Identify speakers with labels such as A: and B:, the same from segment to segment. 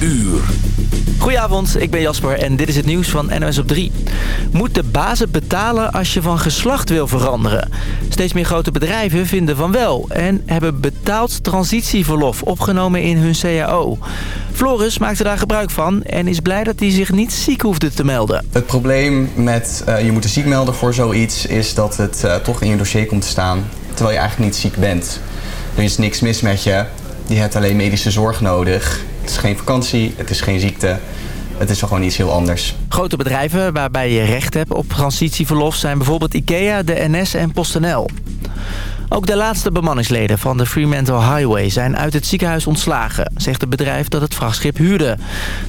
A: uur.
B: Goedenavond, ik ben Jasper en dit is het nieuws van NOS op 3. Moet de bazen betalen als je van geslacht wil veranderen? Steeds meer grote bedrijven vinden van wel... en hebben betaald transitieverlof opgenomen in hun CAO. Floris maakte daar gebruik van en is blij dat hij zich niet ziek hoefde te melden.
C: Het probleem met uh, je moet ziek melden voor zoiets... is dat het uh, toch in je dossier komt te staan terwijl je eigenlijk niet ziek bent. Er is niks mis met je, je hebt alleen medische zorg nodig... Het is geen vakantie, het is geen ziekte. Het is gewoon iets heel anders.
B: Grote bedrijven waarbij je recht hebt op transitieverlof... zijn bijvoorbeeld IKEA, de NS en PostNL. Ook de laatste bemanningsleden van de Fremantle Highway zijn uit het ziekenhuis ontslagen, zegt het bedrijf dat het vrachtschip huurde.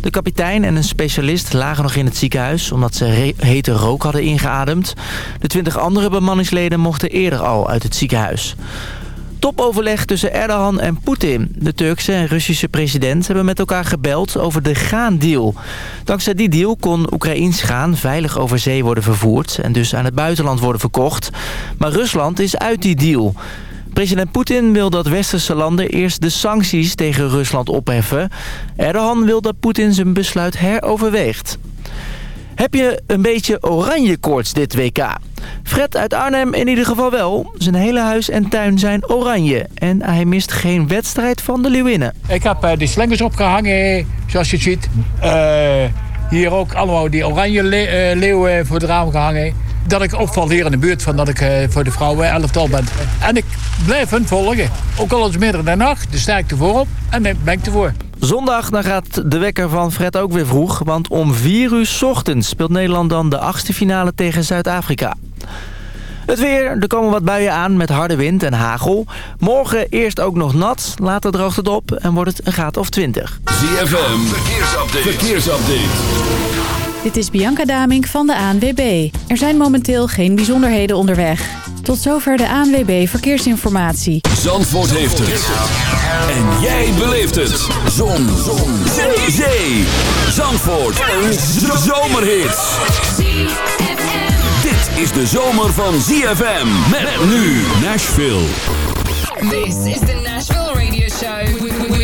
B: De kapitein en een specialist lagen nog in het ziekenhuis omdat ze hete rook hadden ingeademd. De twintig andere bemanningsleden mochten eerder al uit het ziekenhuis. Topoverleg tussen Erdogan en Poetin. De Turkse en Russische president hebben met elkaar gebeld over de graandeal. Dankzij die deal kon Oekraïns graan veilig over zee worden vervoerd... en dus aan het buitenland worden verkocht. Maar Rusland is uit die deal. President Poetin wil dat westerse landen eerst de sancties tegen Rusland opheffen. Erdogan wil dat Poetin zijn besluit heroverweegt. Heb je een beetje oranje koorts dit WK? Fred uit Arnhem in ieder geval wel. Zijn hele huis en tuin zijn oranje. En hij mist geen wedstrijd van de Leeuwinnen.
D: Ik heb uh, die slingers opgehangen, zoals je ziet. Uh, hier ook allemaal die oranje le leeuwen voor het raam gehangen. Dat ik opval hier in de buurt van dat ik voor de vrouwen elftal ben. En ik blijf hun volgen. Ook al is het midden in de nacht, de sterkte voorop en dan ben ik ervoor.
B: Zondag dan gaat de wekker van Fred ook weer vroeg. Want om 4 uur s ochtends speelt Nederland dan de achtste finale tegen Zuid-Afrika. Het weer, er komen wat buien aan met harde wind en hagel. Morgen eerst ook nog nat, later droogt het op en wordt het een graad of 20.
A: ZFM, verkeersupdate. verkeersupdate.
E: Dit is Bianca Damink van de ANWB. Er zijn momenteel geen bijzonderheden onderweg. Tot zover de ANWB Verkeersinformatie.
A: Zandvoort heeft het. En jij beleeft het. Zon. Zon. Zee. Zee. Zandvoort. Een zomerhit. Dit is de zomer van ZFM. Met nu Nashville.
F: This is the.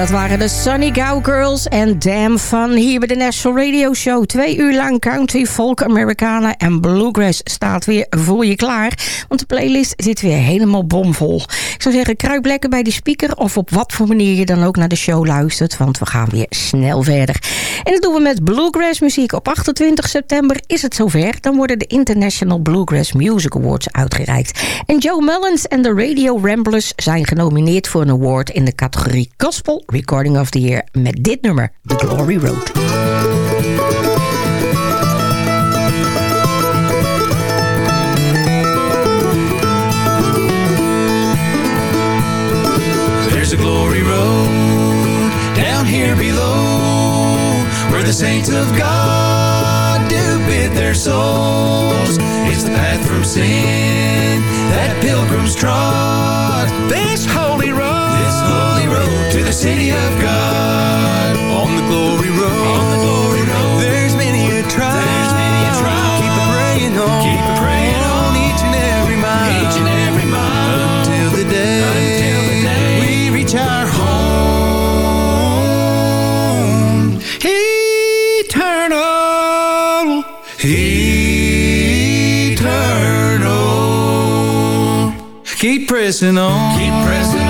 G: Dat waren de Sunny Cowgirls en Damn Fun hier bij de National Radio Show. Twee uur lang country, folk, Americana en bluegrass staat weer voor je klaar. Want de playlist zit weer helemaal bomvol. Ik zou zeggen, kruip lekker bij de speaker of op wat voor manier je dan ook naar de show luistert. Want we gaan weer snel verder. En dat doen we met bluegrass muziek. Op 28 september is het zover. Dan worden de International Bluegrass Music Awards uitgereikt. En Joe Mullins en de Radio Ramblers zijn genomineerd voor een award in de categorie Gospel Recording of the Year met dit nummer, The Glory Road.
H: There's a glory road down here below where the saints of God do bid their souls. It's the path from sin that pilgrims trod. This holy city of God. On the glory road, on the glory road. There's many a trial, there's many a trial. Keep praying on, keep praying on each and every mile, each and every mile until the day, until the day we reach our home. Eternal, eternal. Keep pressing on, keep pressing on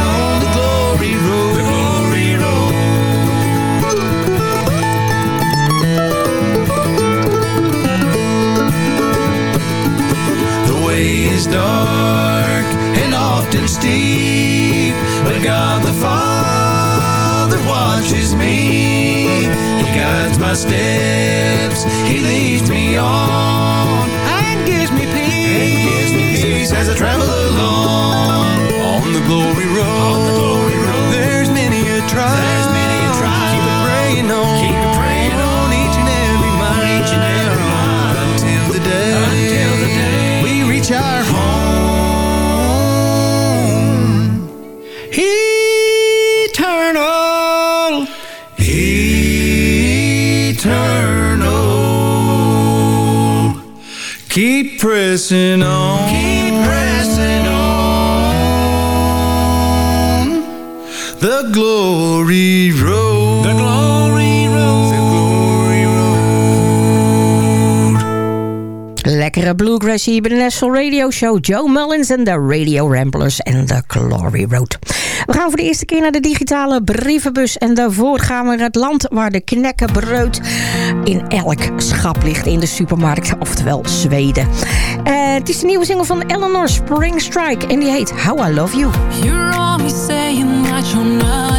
H: pressing on. Keep pressing on. The glory road. The glory road. The glory road.
G: Lekkere bluegrass hier bij de National Radio Show. Joe Mullins en de Radio Ramblers en The Glory Road. We gaan voor de eerste keer naar de digitale brievenbus. En daarvoor gaan we naar het land waar de knekkenbreud in elk schap ligt in de supermarkt. Oftewel Zweden. Eh, het is de nieuwe single van Eleanor Springstrike. En die heet How I Love You.
I: You're always saying that you're not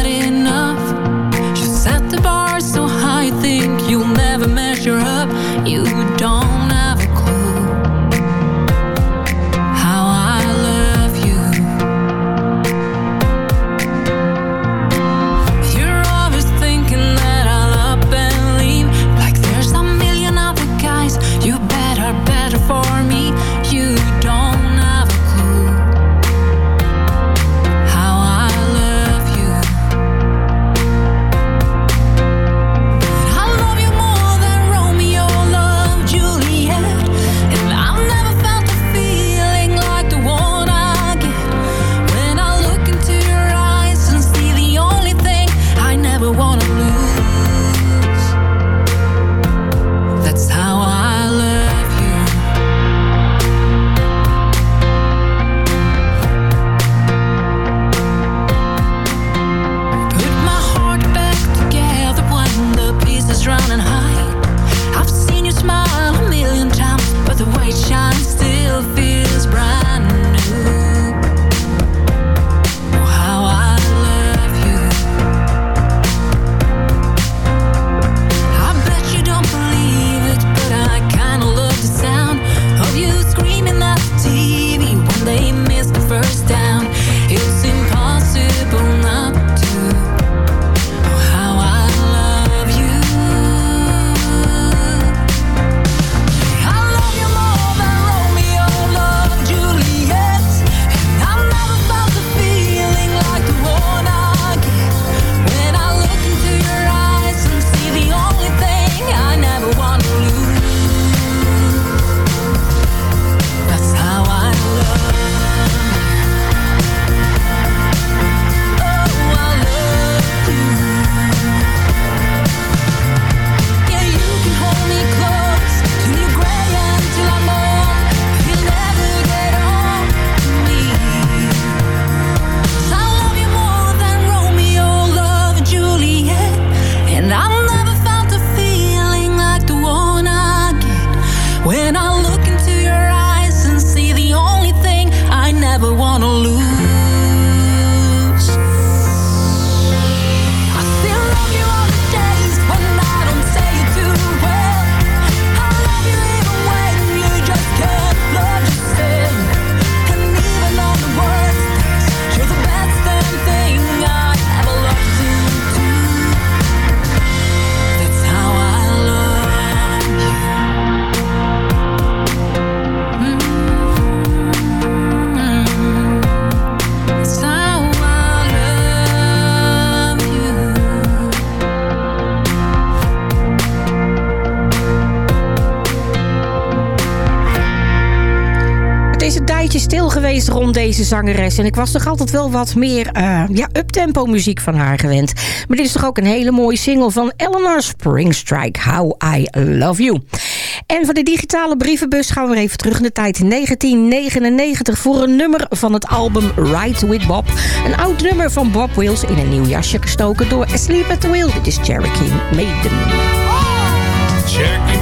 G: rond deze zangeres. En ik was toch altijd wel wat meer uh, ja, uptempo muziek van haar gewend. Maar dit is toch ook een hele mooie single van Eleanor Springstrike. How I Love You. En van de digitale brievenbus gaan we even terug in de tijd. 1999 voor een nummer van het album Ride With Bob. Een oud nummer van Bob Wills in een nieuw jasje gestoken door Sleep at the Wheel. Dit is Cherokee Maiden.
J: Cherokee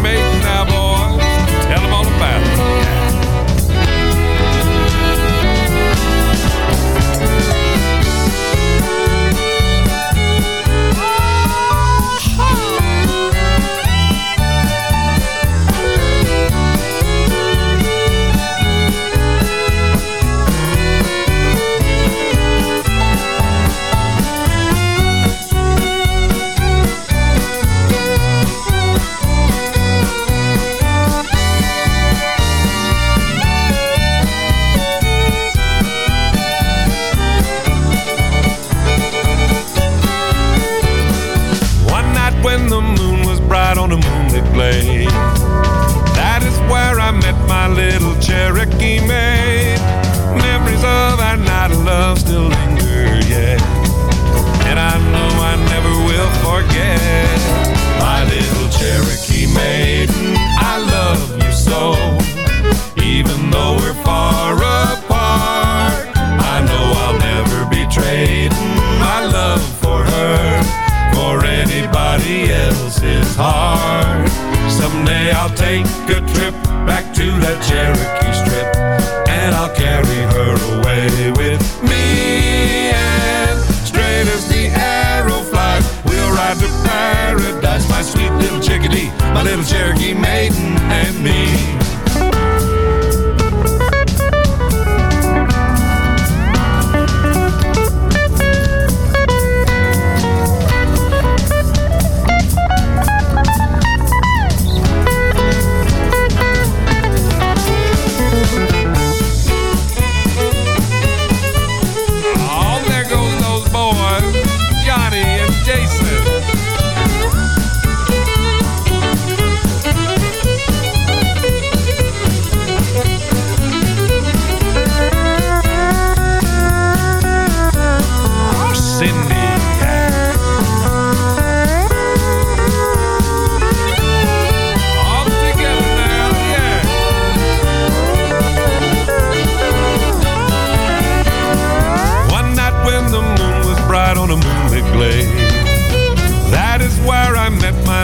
J: take a trip back to the Cherokee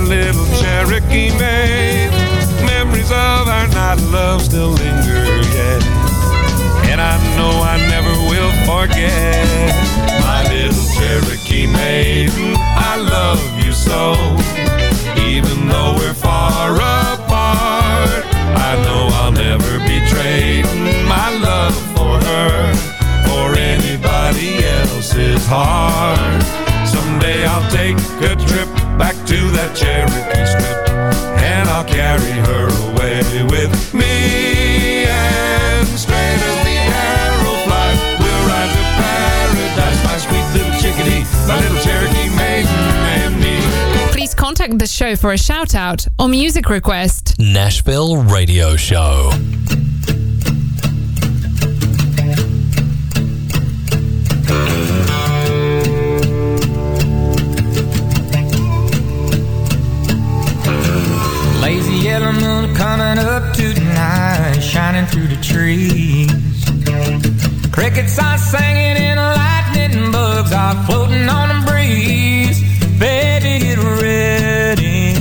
J: little Cherokee maid. Memories of our night love still linger, yeah. And I know I never will forget my little Cherokee maiden. I love you so, even though we're far apart. I know I'll never be trading my love for her for anybody else's heart. Someday I'll take a trip back to that Cherokee strip, and I'll carry her away with me. And straight as the arrow flies, we'll ride to paradise, my sweet little chickadee, my little Cherokee maiden, and me.
F: Please contact the show for a shout out or music request.
K: Nashville Radio Show.
L: Coming up tonight, shining through the trees. Crickets are singing and lightning bugs are floating on the breeze. Baby, get ready.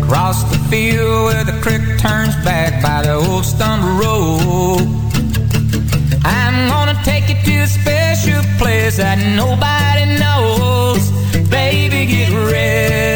L: Across the field where the creek turns back by the old stumble road. I'm gonna take you to a special place that nobody knows. Baby, get ready.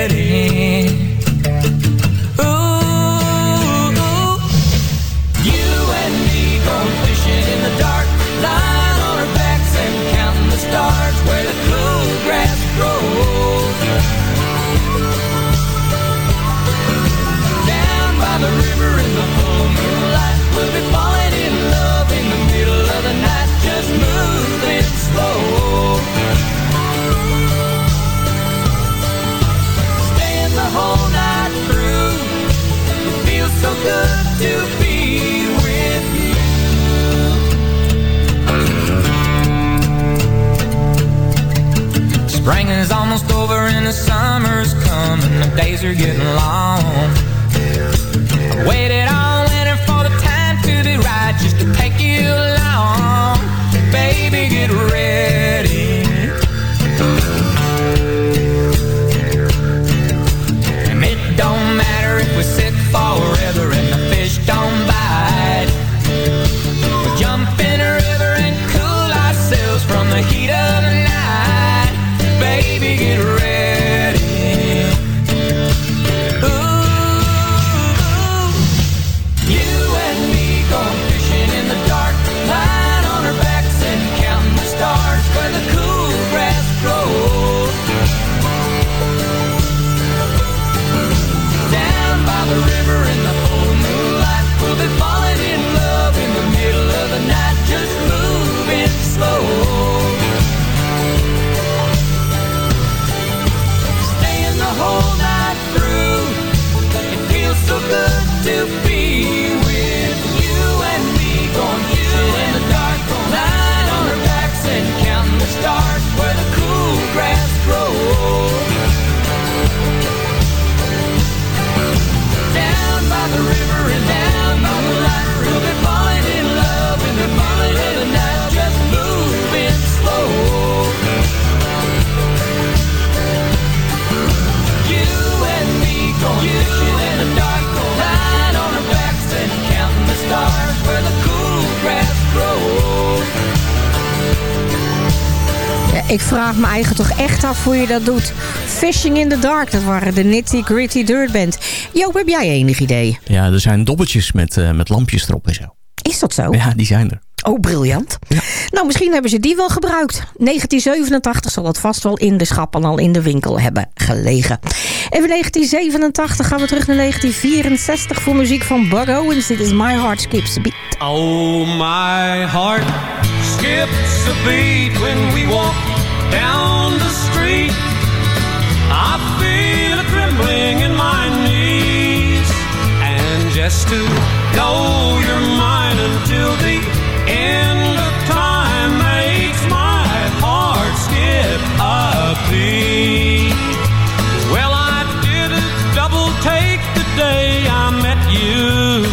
G: Ik vraag me eigen toch echt af hoe je dat doet. Fishing in the Dark, dat waren de Nitty Gritty Dirt Band. Joop, heb jij enig idee?
M: Ja, er zijn dobbeltjes met, eh, met lampjes erop en zo.
G: Is dat zo?
M: Ja, die zijn er.
G: Oh, briljant. Nou, misschien hebben ze die wel gebruikt. 1987 zal het vast wel in de schappen al in de winkel hebben gelegen. Even 1987 gaan we terug naar 1964 voor muziek van Bug Owens. Dit is My Heart Skips a Beat.
J: Oh, my heart skips a beat when we walk down the street. I feel a trembling in my knees. And just to know you're mine until the end of time makes my heart skip a beat. Well, I did a double take the day I met you.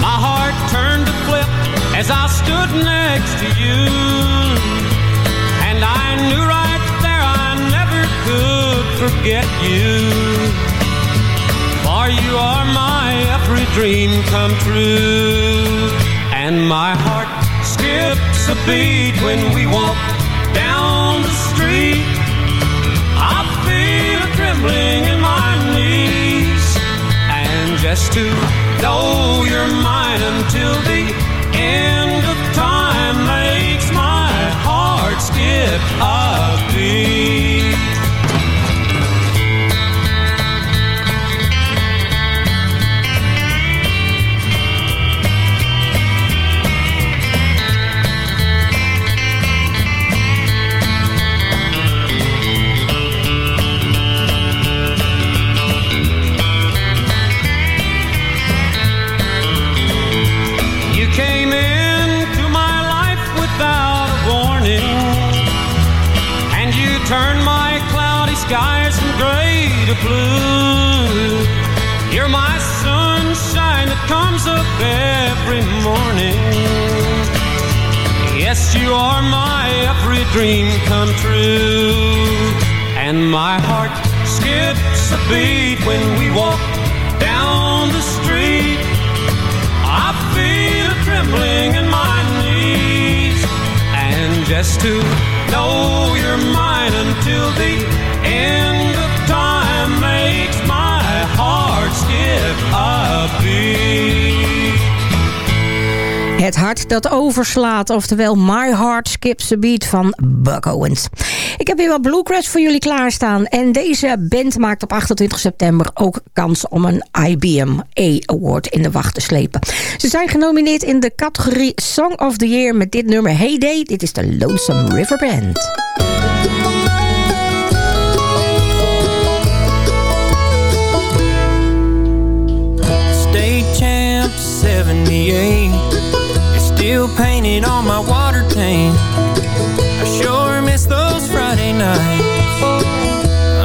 J: My heart turned to flip as I stood next to you. Forget you. For you are my every dream come true. And my heart skips a beat when we walk down the street. I feel a trembling in my knees. And just to know you're mine until the end of time makes my heart skip a
G: dat overslaat, oftewel My Heart Skips a Beat van Buck Owens. Ik heb weer wat Bluegrass voor jullie klaarstaan. En deze band maakt op 28 september ook kans om een IBM A Award in de wacht te slepen. Ze zijn genomineerd in de categorie Song of the Year met dit nummer Hey Day. Dit is de Lonesome River Band.
N: State champ 78 Still painted on my water tank. I sure miss those Friday nights.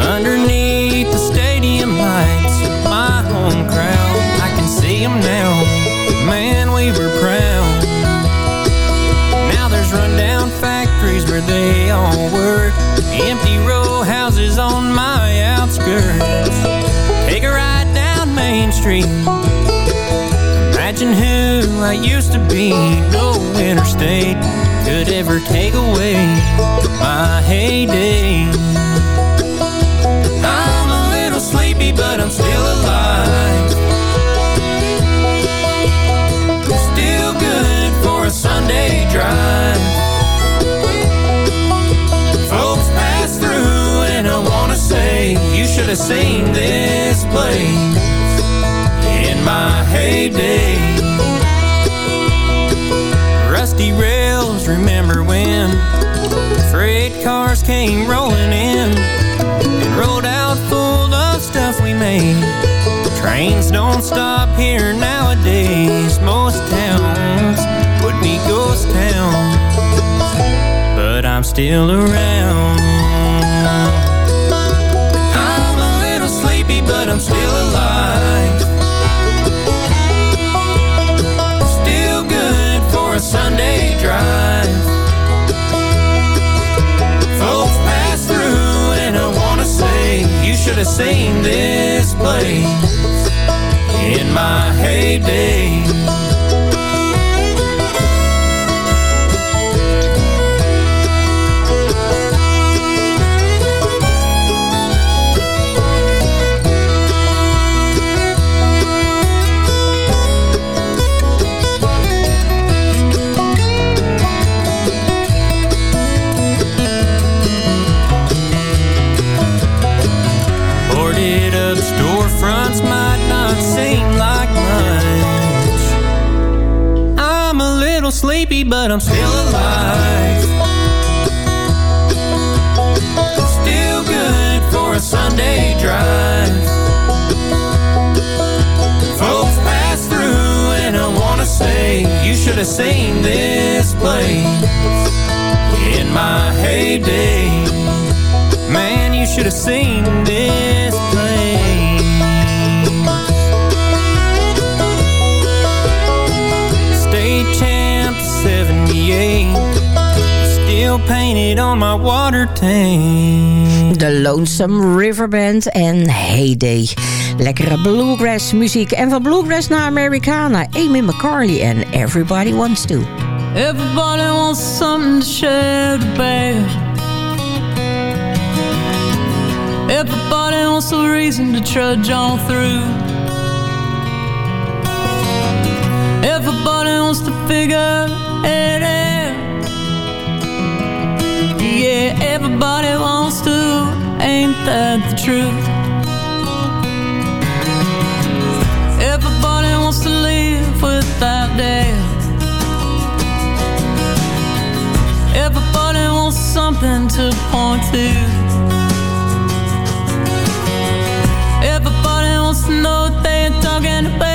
N: Underneath the stadium lights, my home crowd, I can see them now. Man, we were proud. Now there's rundown factories where they all work. Empty row houses on my outskirts. Take a ride down Main Street Imagine who I used to be. No interstate could ever take away my heyday. I'm a little sleepy, but I'm still alive. Still good for a Sunday drive. Folks pass through, and I wanna say you should have seen this place my heyday. Rusty rails, remember when freight cars came rolling in and rolled out full of stuff we made. Trains don't stop here nowadays. Most towns would be ghost towns, but I'm still around. I'm a little sleepy, but I'm still alive. Should have seen this place in my heyday. Sleepy, but I'm still alive. Still good for a Sunday drive. Folks pass through, and I wanna say you should have seen this place in my heyday. Man, you should have seen this place. Still painted on my water tank.
G: The Lonesome River Band en Heyday. Lekkere bluegrass muziek. En van bluegrass naar Americana. Amy McCarley en Everybody Wants To.
I: Everybody wants something to share to bear. Everybody wants a reason to trudge on through. Everybody wants to figure it Everybody wants to. Ain't that the truth? Everybody wants to live without death. Everybody wants something to point to. Everybody wants to know they're talking about.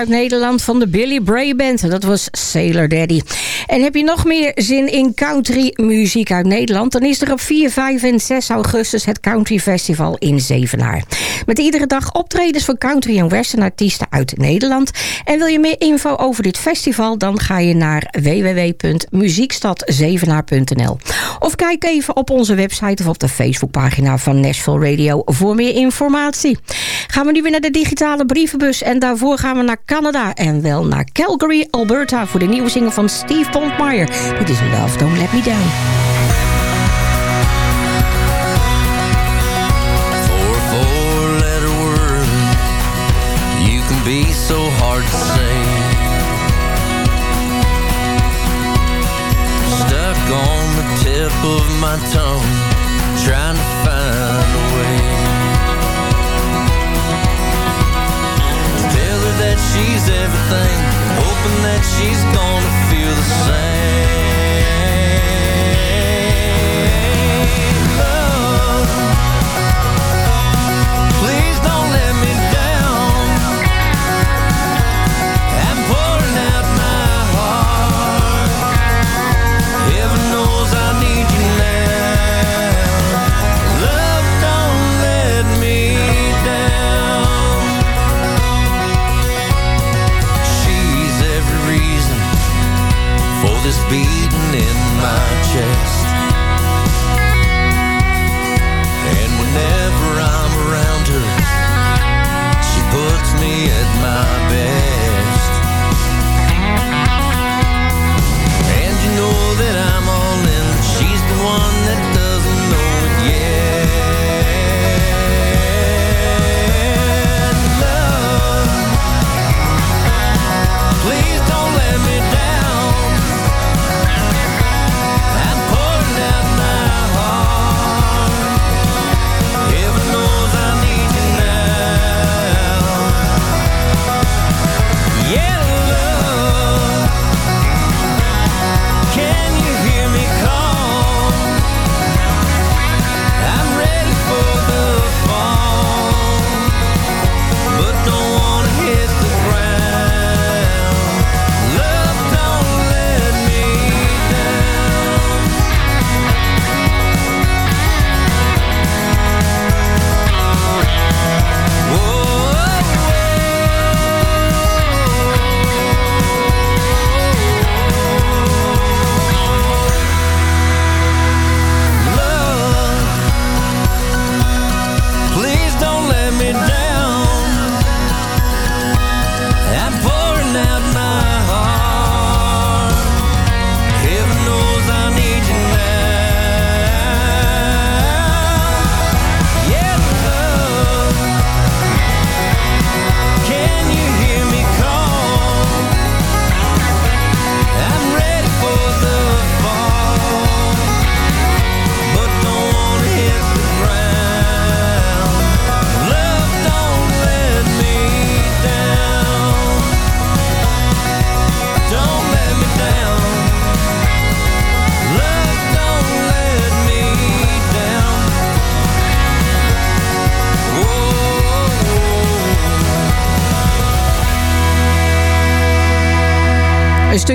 G: Uit Nederland van de Billy Bray Band. Dat was Sailor Daddy. En heb je nog meer zin in country muziek uit Nederland... dan is er op 4, 5 en 6 augustus het Country Festival in Zevenaar. Met iedere dag optredens van country en western artiesten uit Nederland. En wil je meer info over dit festival... dan ga je naar www.muziekstadzevenaar.nl Of kijk even op onze website of op de Facebookpagina van Nashville Radio... voor meer informatie. Gaan we nu weer naar de digitale brievenbus... en daarvoor gaan we naar Canada. En wel naar Calgary, Alberta voor de nieuwe single van Steve Pontmeyer. Dit is Love Don't Let Me Down.
O: Four, four letter word. You can be so
N: hard to say. Stuck on the tip of my tongue. Trying to find thing. Hoping that she's gonna feel the same.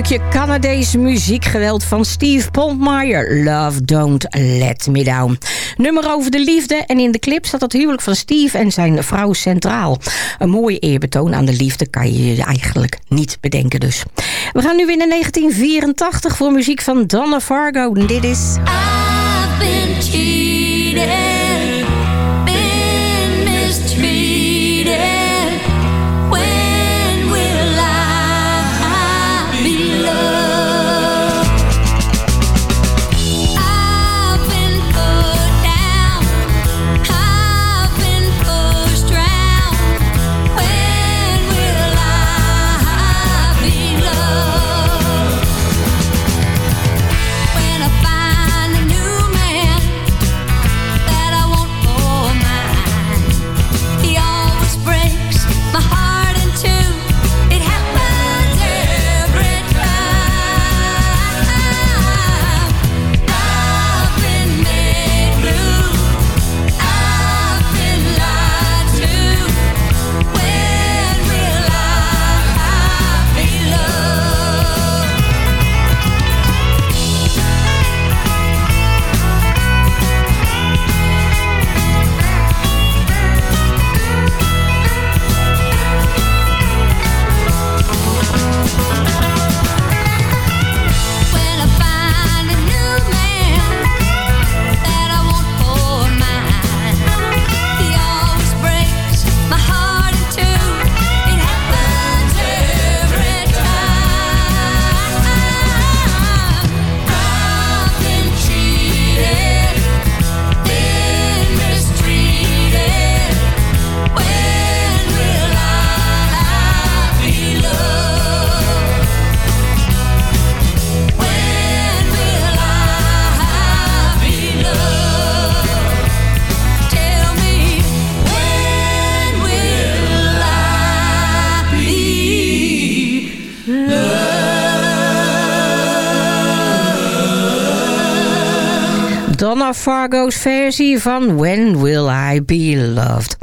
G: stukje Canadees muziekgeweld van Steve Pontmeyer. Love Don't Let Me Down. Nummer over de liefde en in de clip staat het huwelijk van Steve en zijn vrouw centraal. Een mooie eerbetoon aan de liefde kan je je eigenlijk niet bedenken dus. We gaan nu weer naar 1984 voor muziek van Donna Fargo. Dit is...
P: I've been cheated.
G: Mama Fargo's versie van When Will I Be Loved.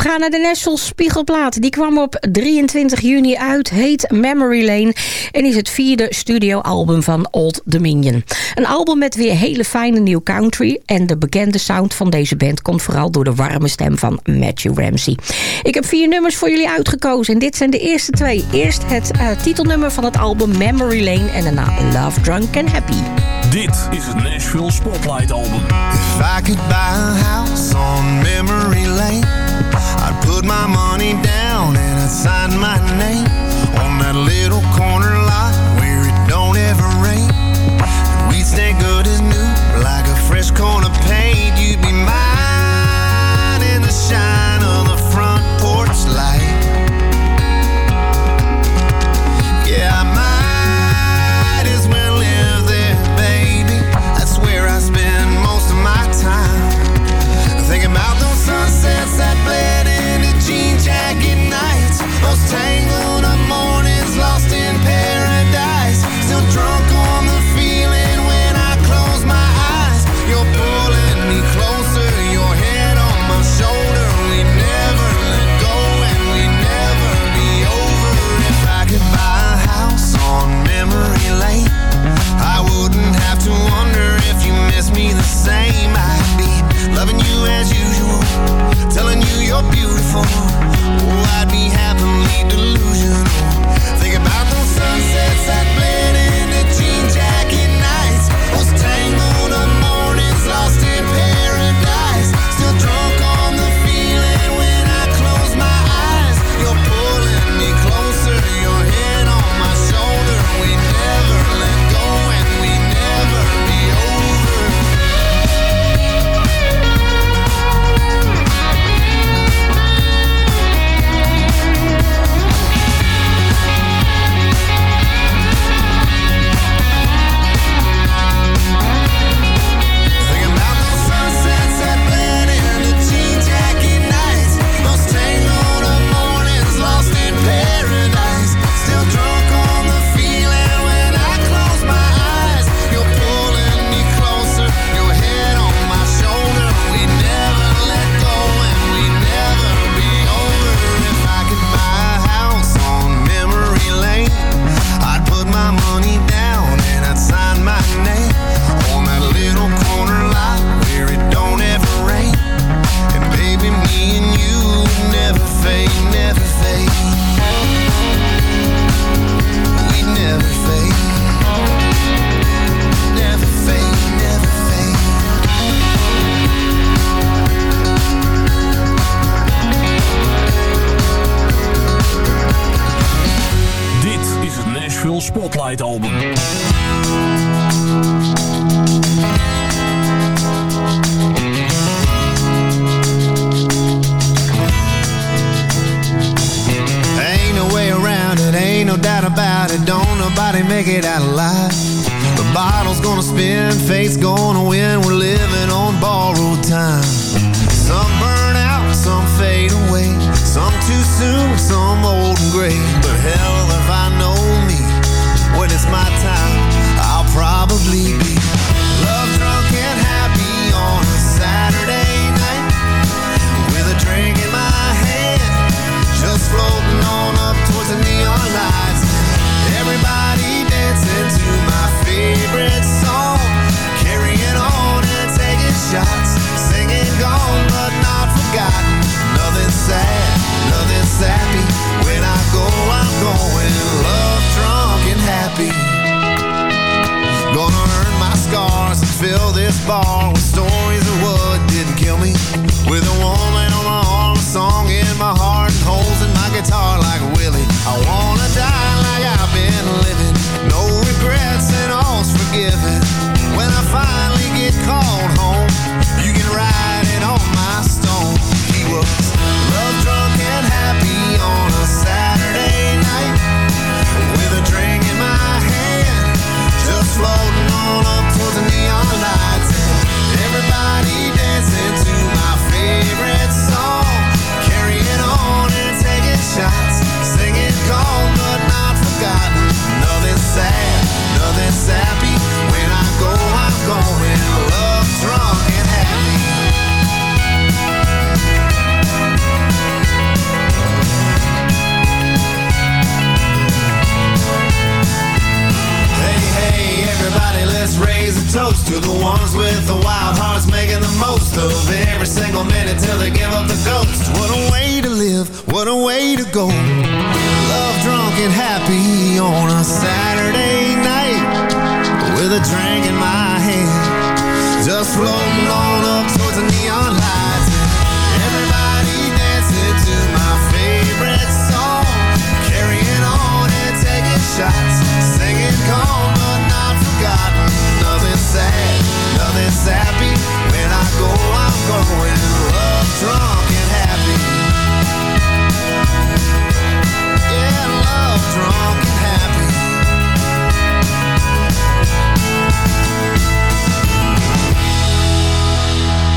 G: We gaan naar de National Spiegelplaat. Die kwam op 23 juni uit, heet Memory Lane... en is het vierde studioalbum van Old Dominion. Een album met weer hele fijne new country... en de bekende sound van deze band komt vooral door de warme stem van Matthew Ramsey. Ik heb vier nummers voor jullie uitgekozen en dit zijn de eerste twee. Eerst het eh, titelnummer van het album Memory Lane en daarna Love Drunk and Happy.
I: Dit is het Nashville Spotlight album.
O: If I could buy a house on Memory Lane put my money down and I signed my name on that little corner lot where it don't ever rain. We'd stay good phone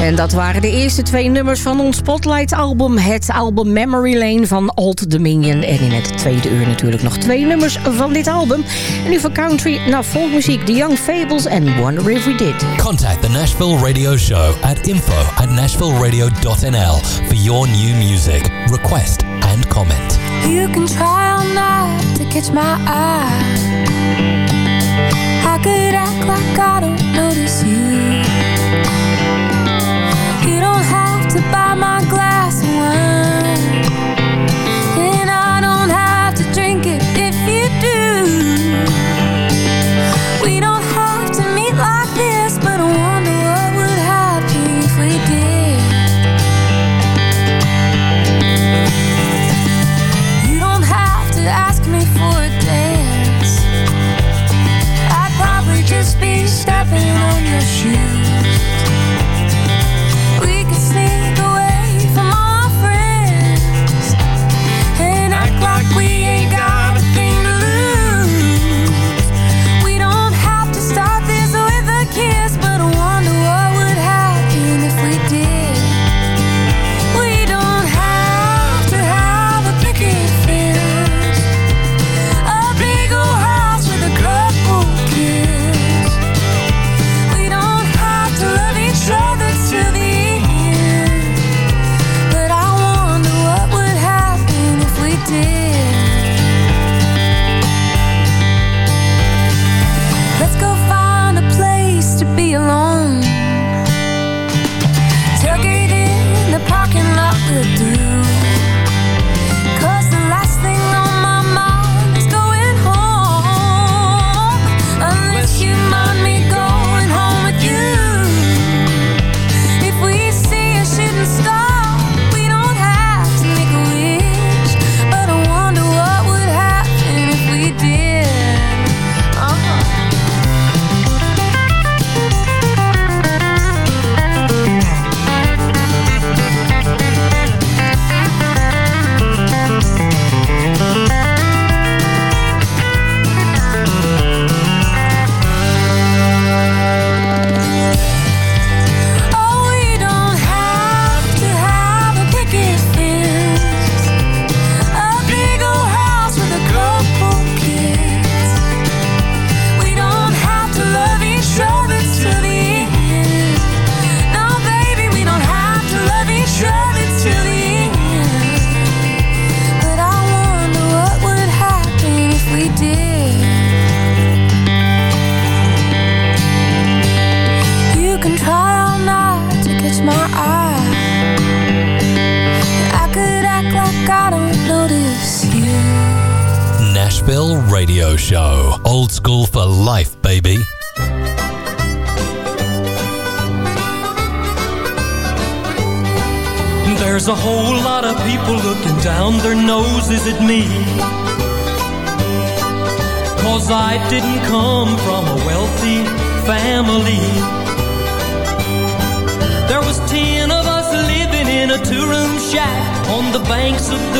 G: En dat waren de eerste twee nummers van ons Spotlight-album. Het album Memory Lane van Old Dominion. En in het tweede uur natuurlijk nog twee nummers van dit album. En nu van country naar folkmuziek. The Young Fables en Wonder If We Did.
K: Contact the Nashville Radio Show at info at nashvilleradio.nl for your new music, request and comment.
P: You can try all night to catch my eye. I could act like I don't notice you. You don't have to buy my glass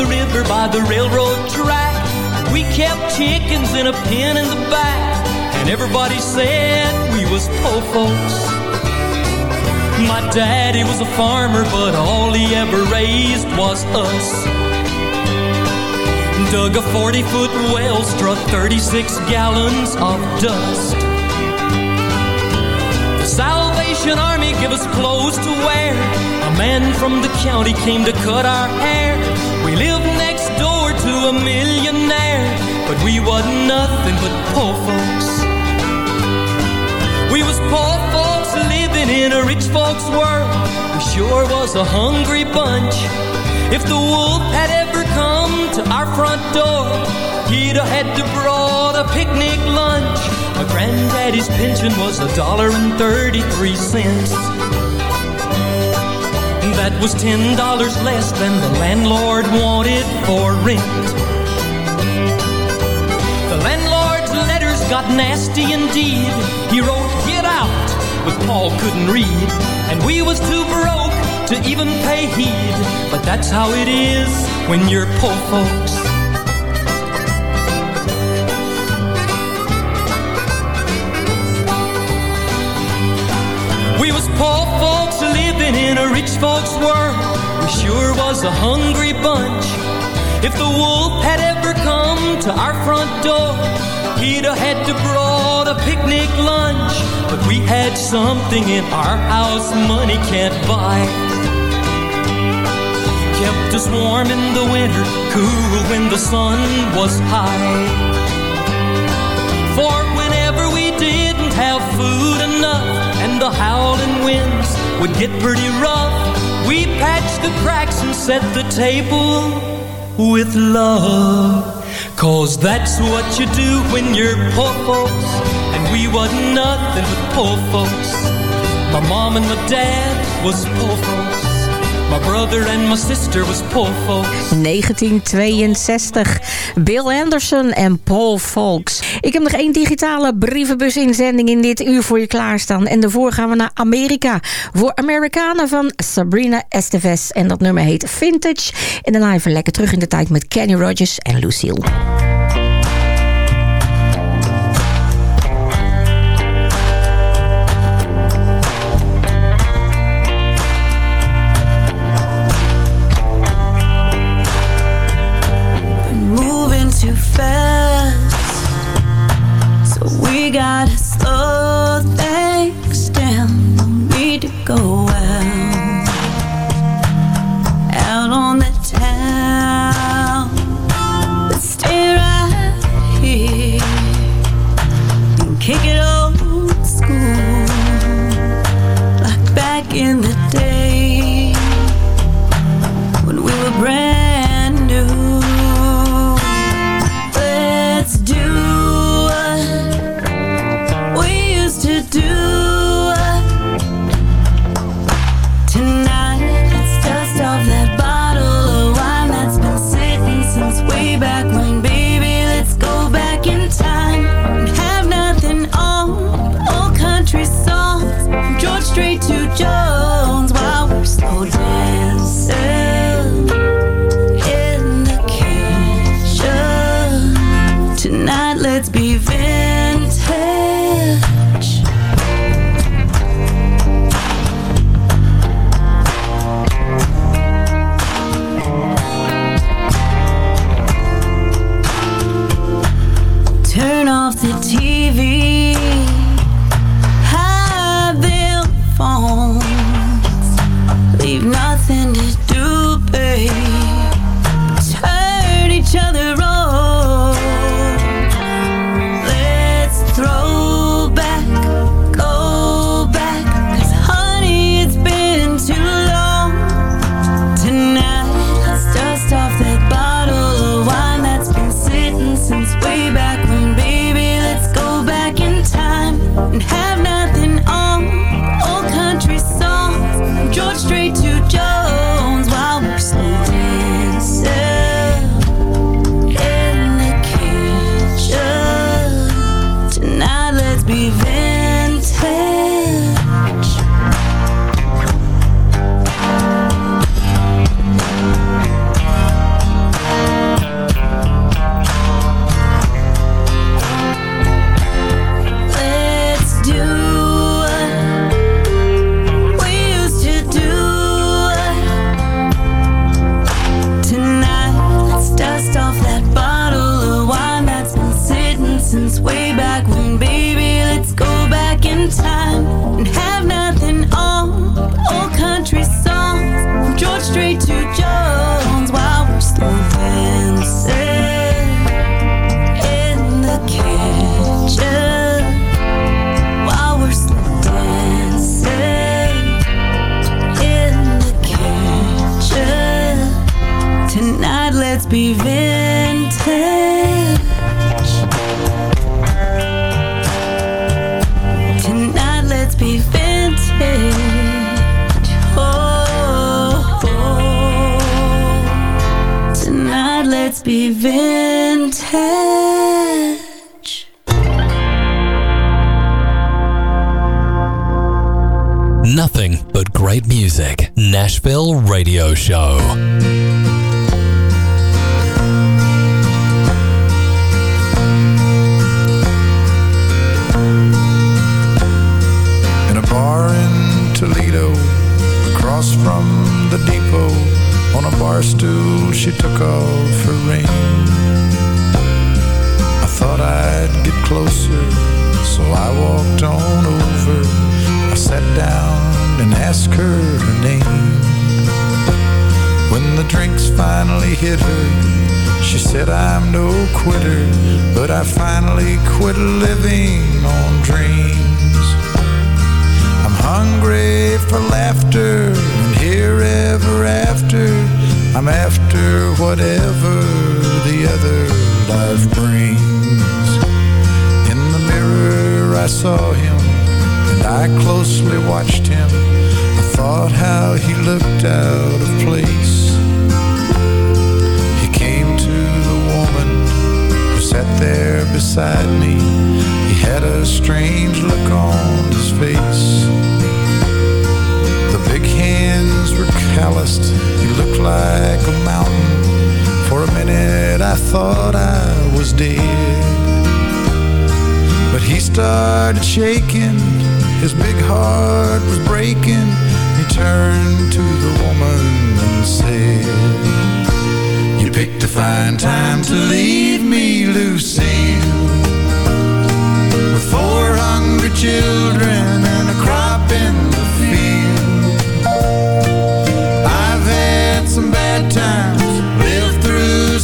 Q: river by the railroad track. We kept chickens in a pen in the back, and everybody said we was poor folks. My daddy was a farmer, but all he ever raised was us. Dug a 40-foot well, struck 36 gallons of dust. The Salvation Army give us clothes to wear. A man from the county came to cut our hair. A millionaire, but we wasn't nothing but poor folks. We was poor folks living in a rich folks world. We sure was a hungry bunch. If the wolf had ever come to our front door, he'd have had to brought a picnic lunch. My granddaddy's pension was a dollar and thirty-three cents. That was ten dollars less than the landlord wanted for rent. The landlord's letters got nasty indeed. He wrote, get out, but Paul couldn't read. And we was too broke to even pay heed. But that's how it is when you're poor folks. Rich folks world. We sure was a hungry bunch. If the wolf had ever come to our front door, he'd have had to brought a picnic lunch. But we had something in our house money can't buy. Kept us warm in the winter, cool when the sun was high. For whenever we didn't have food would get pretty rough, we patched the cracks and set the table with love. Cause that's what you do when you're poor folks. And we wasn't nothing but poor folks. My mom and my dad was poor folks. My brother and my sister was poor folks.
G: 1962. Bill Anderson en Paul Folks. Ik heb nog één digitale brievenbus-inzending in dit uur voor je klaarstaan. En daarvoor gaan we naar Amerika. Voor Amerikanen van Sabrina Estevez. En dat nummer heet Vintage. En daarna even lekker terug in de tijd met Kenny Rogers en Lucille.
P: Be vintage. Tonight let's be vintage. Oh, oh. tonight let's be vintage.
K: Nothing but great music. Nashville Radio Show.
R: She took off her ring. I thought I'd get closer, so I walked on over. I sat down and asked her her name. When the drinks finally hit her, she said, I'm no quitter, but I finally quit living on dreams. I'm hungry for laughter and here ever after. I'm after whatever the other life brings. In the mirror I saw him and I closely watched him. I thought how he looked out of place. He came to the woman who sat there beside me. He had a strange look on his face. Calloused. He looked like a mountain. For a minute I thought I was dead. But he started shaking. His big heart was breaking. He turned to the woman and said, You picked a fine time to leave me, Lucille. With four hungry children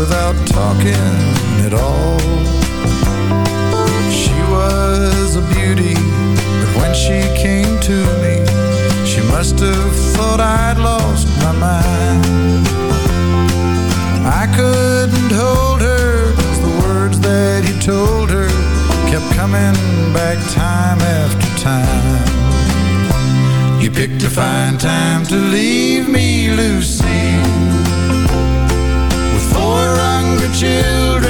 R: without talking at all. She was a beauty, but when she came to me, she must have thought I'd lost my mind. I couldn't hold her, cause the words that he told her kept coming back time after time. You picked a fine time to leave me, Lucy, children